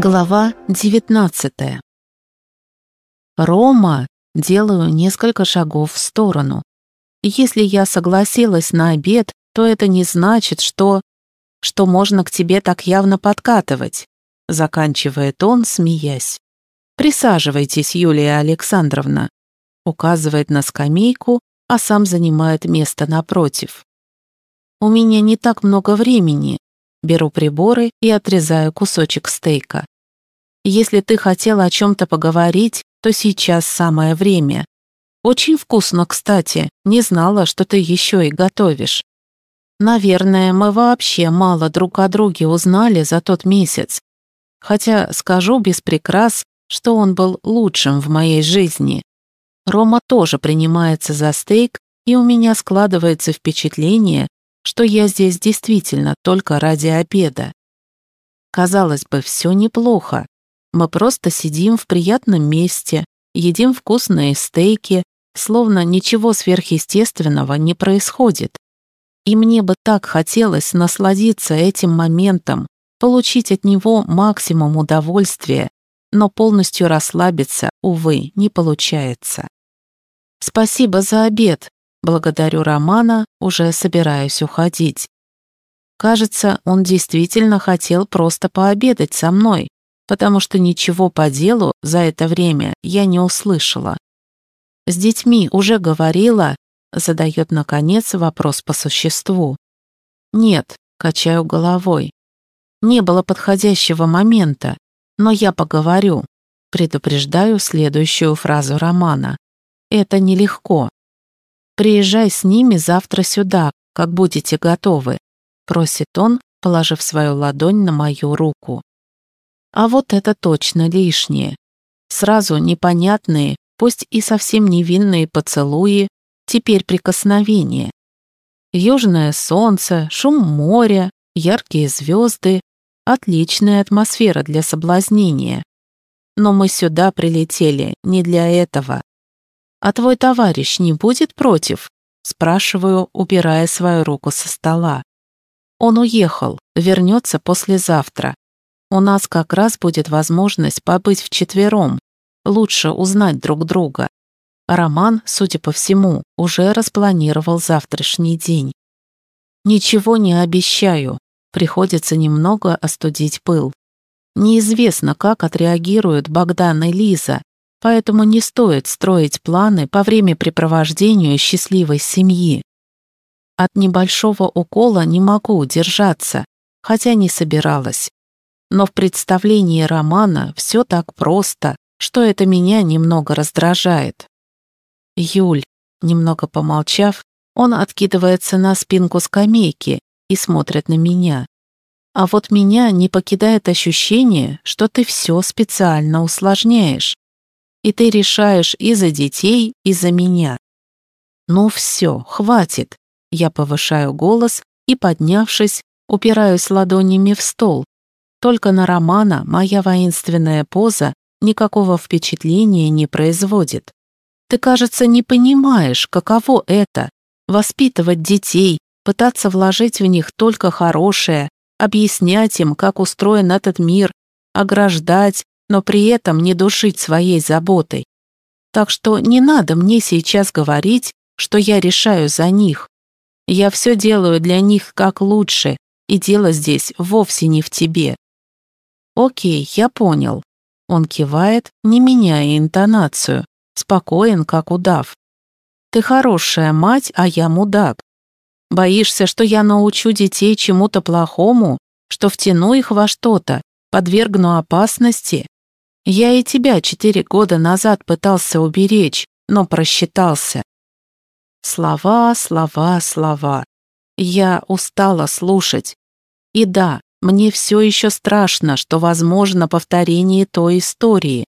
Глава 19 «Рома!» Делаю несколько шагов в сторону. Если я согласилась на обед, то это не значит, что... что можно к тебе так явно подкатывать, заканчивает он, смеясь. «Присаживайтесь, Юлия Александровна», указывает на скамейку, а сам занимает место напротив. «У меня не так много времени, Беру приборы и отрезаю кусочек стейка. Если ты хотела о чем-то поговорить, то сейчас самое время. Очень вкусно, кстати, не знала, что ты еще и готовишь. Наверное, мы вообще мало друг о друге узнали за тот месяц. Хотя скажу без прикрас, что он был лучшим в моей жизни. Рома тоже принимается за стейк, и у меня складывается впечатление, что я здесь действительно только ради обеда. Казалось бы, все неплохо. Мы просто сидим в приятном месте, едим вкусные стейки, словно ничего сверхъестественного не происходит. И мне бы так хотелось насладиться этим моментом, получить от него максимум удовольствия, но полностью расслабиться, увы, не получается. «Спасибо за обед», Благодарю Романа, уже собираюсь уходить. Кажется, он действительно хотел просто пообедать со мной, потому что ничего по делу за это время я не услышала. С детьми уже говорила, задает наконец вопрос по существу. Нет, качаю головой. Не было подходящего момента, но я поговорю. Предупреждаю следующую фразу романа. Это нелегко. «Приезжай с ними завтра сюда, как будете готовы», просит он, положив свою ладонь на мою руку. А вот это точно лишнее. Сразу непонятные, пусть и совсем невинные поцелуи, теперь прикосновения. Южное солнце, шум моря, яркие звезды, отличная атмосфера для соблазнения. Но мы сюда прилетели не для этого. «А твой товарищ не будет против?» спрашиваю, убирая свою руку со стола. Он уехал, вернется послезавтра. У нас как раз будет возможность побыть вчетвером, лучше узнать друг друга. Роман, судя по всему, уже распланировал завтрашний день. Ничего не обещаю, приходится немного остудить пыл. Неизвестно, как отреагируют Богдан и Лиза, поэтому не стоит строить планы по времяпрепровождению счастливой семьи. От небольшого укола не могу удержаться, хотя не собиралась. Но в представлении романа все так просто, что это меня немного раздражает. Юль, немного помолчав, он откидывается на спинку скамейки и смотрит на меня. А вот меня не покидает ощущение, что ты все специально усложняешь и ты решаешь и за детей, и за меня. Ну все, хватит. Я повышаю голос и, поднявшись, упираюсь ладонями в стол. Только на Романа моя воинственная поза никакого впечатления не производит. Ты, кажется, не понимаешь, каково это — воспитывать детей, пытаться вложить в них только хорошее, объяснять им, как устроен этот мир, ограждать, но при этом не душить своей заботой. Так что не надо мне сейчас говорить, что я решаю за них. Я все делаю для них как лучше, и дело здесь вовсе не в тебе. Окей, я понял. Он кивает, не меняя интонацию, спокоен, как удав. Ты хорошая мать, а я мудак. Боишься, что я научу детей чему-то плохому, что втяну их во что-то, подвергну опасности? Я и тебя четыре года назад пытался уберечь, но просчитался. Слова, слова, слова. Я устала слушать. И да, мне все еще страшно, что возможно повторение той истории.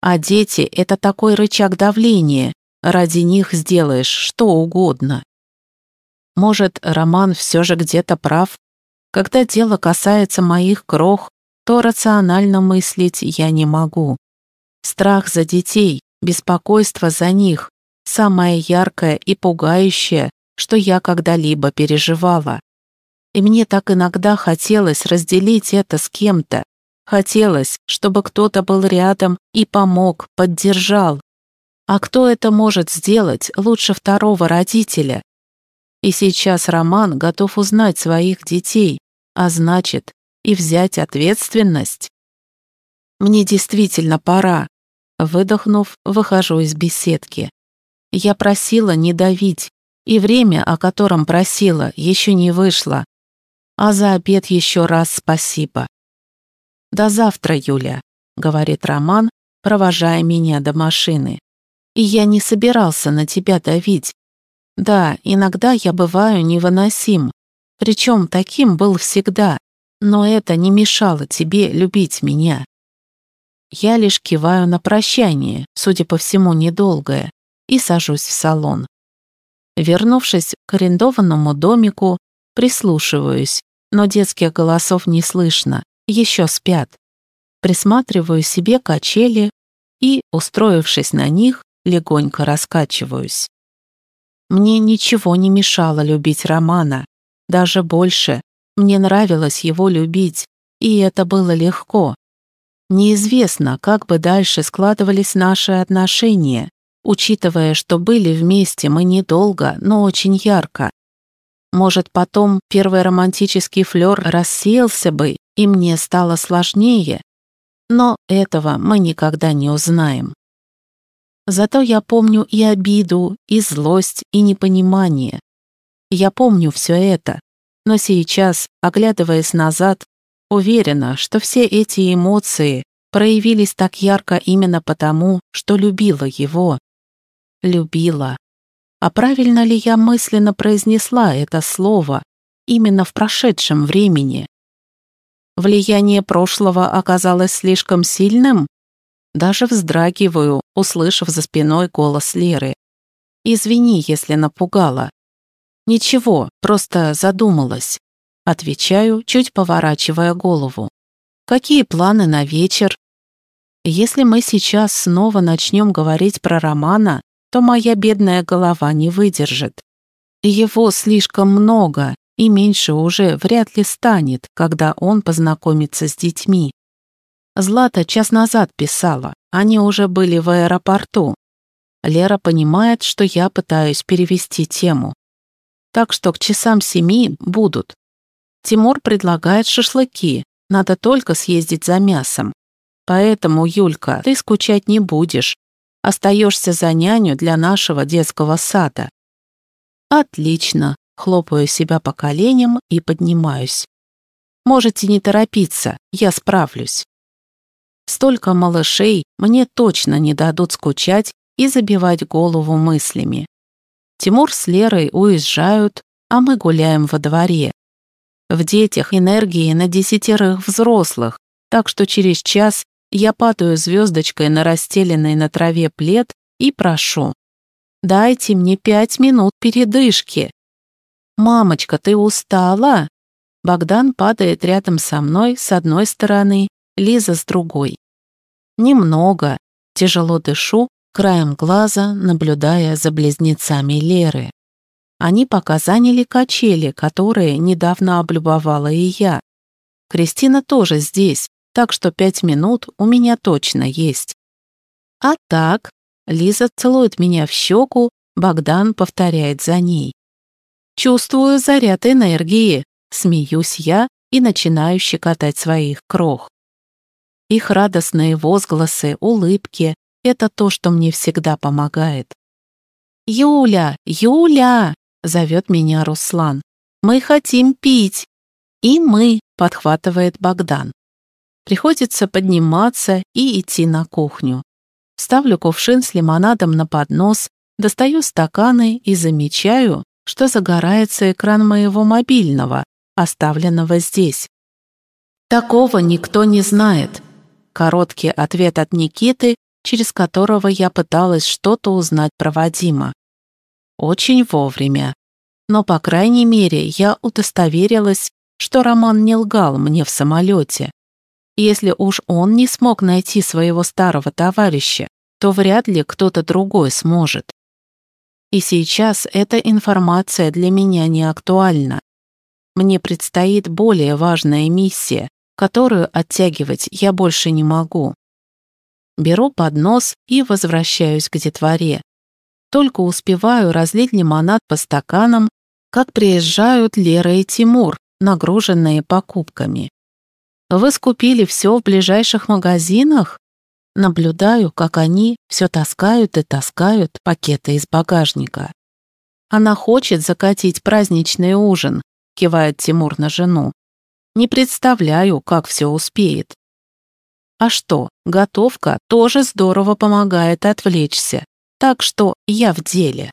А дети — это такой рычаг давления, ради них сделаешь что угодно. Может, Роман все же где-то прав? Когда дело касается моих крох, то рационально мыслить я не могу. Страх за детей, беспокойство за них – самое яркое и пугающее, что я когда-либо переживала. И мне так иногда хотелось разделить это с кем-то, Хотелось, чтобы кто-то был рядом и помог, поддержал. А кто это может сделать лучше второго родителя? И сейчас Роман готов узнать своих детей, а значит, и взять ответственность. Мне действительно пора. Выдохнув, выхожу из беседки. Я просила не давить, и время, о котором просила, еще не вышло. А за обед еще раз спасибо. «До завтра, Юля», — говорит Роман, провожая меня до машины. «И я не собирался на тебя давить. Да, иногда я бываю невыносим, причем таким был всегда, но это не мешало тебе любить меня». Я лишь киваю на прощание, судя по всему, недолгое, и сажусь в салон. Вернувшись к арендованному домику, прислушиваюсь, но детских голосов не слышно еще спят. Присматриваю себе качели и, устроившись на них, легонько раскачиваюсь. Мне ничего не мешало любить Романа. Даже больше, мне нравилось его любить, и это было легко. Неизвестно, как бы дальше складывались наши отношения, учитывая, что были вместе мы недолго, но очень ярко. Может, потом первый романтический флёр рассеялся бы, и мне стало сложнее, но этого мы никогда не узнаем. Зато я помню и обиду, и злость, и непонимание. Я помню все это, но сейчас, оглядываясь назад, уверена, что все эти эмоции проявились так ярко именно потому, что любила его. Любила. А правильно ли я мысленно произнесла это слово именно в прошедшем времени? Влияние прошлого оказалось слишком сильным? Даже вздрагиваю, услышав за спиной голос Леры. «Извини, если напугала». «Ничего, просто задумалась», — отвечаю, чуть поворачивая голову. «Какие планы на вечер?» «Если мы сейчас снова начнем говорить про Романа, то моя бедная голова не выдержит. Его слишком много, и меньше уже вряд ли станет, когда он познакомится с детьми. Злата час назад писала, они уже были в аэропорту. Лера понимает, что я пытаюсь перевести тему. Так что к часам семи будут. Тимур предлагает шашлыки, надо только съездить за мясом. Поэтому, Юлька, ты скучать не будешь. Остаешься за няню для нашего детского сада. Отлично, Хлопаю себя по коленям и поднимаюсь. Можете не торопиться, я справлюсь. Столько малышей мне точно не дадут скучать и забивать голову мыслями. Тимур с Лерой уезжают, а мы гуляем во дворе. В детях энергии на десятерых взрослых, так что через час я падаю звездочкой на расстеленный на траве плед и прошу. «Дайте мне пять минут передышки. «Мамочка, ты устала?» Богдан падает рядом со мной с одной стороны, Лиза с другой. «Немного», тяжело дышу, краем глаза наблюдая за близнецами Леры. Они пока заняли качели, которые недавно облюбовала и я. Кристина тоже здесь, так что пять минут у меня точно есть. А так, Лиза целует меня в щеку, Богдан повторяет за ней. Чувствую заряд энергии, смеюсь я и начинаю щекотать своих крох. Их радостные возгласы, улыбки — это то, что мне всегда помогает. «Юля! Юля!» — зовет меня Руслан. «Мы хотим пить!» «И мы!» — подхватывает Богдан. Приходится подниматься и идти на кухню. Ставлю кувшин с лимонадом на поднос, достаю стаканы и замечаю, что загорается экран моего мобильного, оставленного здесь. Такого никто не знает. Короткий ответ от Никиты, через которого я пыталась что-то узнать про Вадима. Очень вовремя. Но, по крайней мере, я удостоверилась, что Роман не лгал мне в самолете. Если уж он не смог найти своего старого товарища, то вряд ли кто-то другой сможет. И сейчас эта информация для меня не актуальна. Мне предстоит более важная миссия, которую оттягивать я больше не могу. Беру поднос и возвращаюсь к детворе. Только успеваю разлить лимонад по стаканам, как приезжают Лера и Тимур, нагруженные покупками. «Вы скупили все в ближайших магазинах?» Наблюдаю, как они все таскают и таскают пакеты из багажника. «Она хочет закатить праздничный ужин», кивает Тимур на жену. «Не представляю, как все успеет». А что, готовка тоже здорово помогает отвлечься, так что я в деле.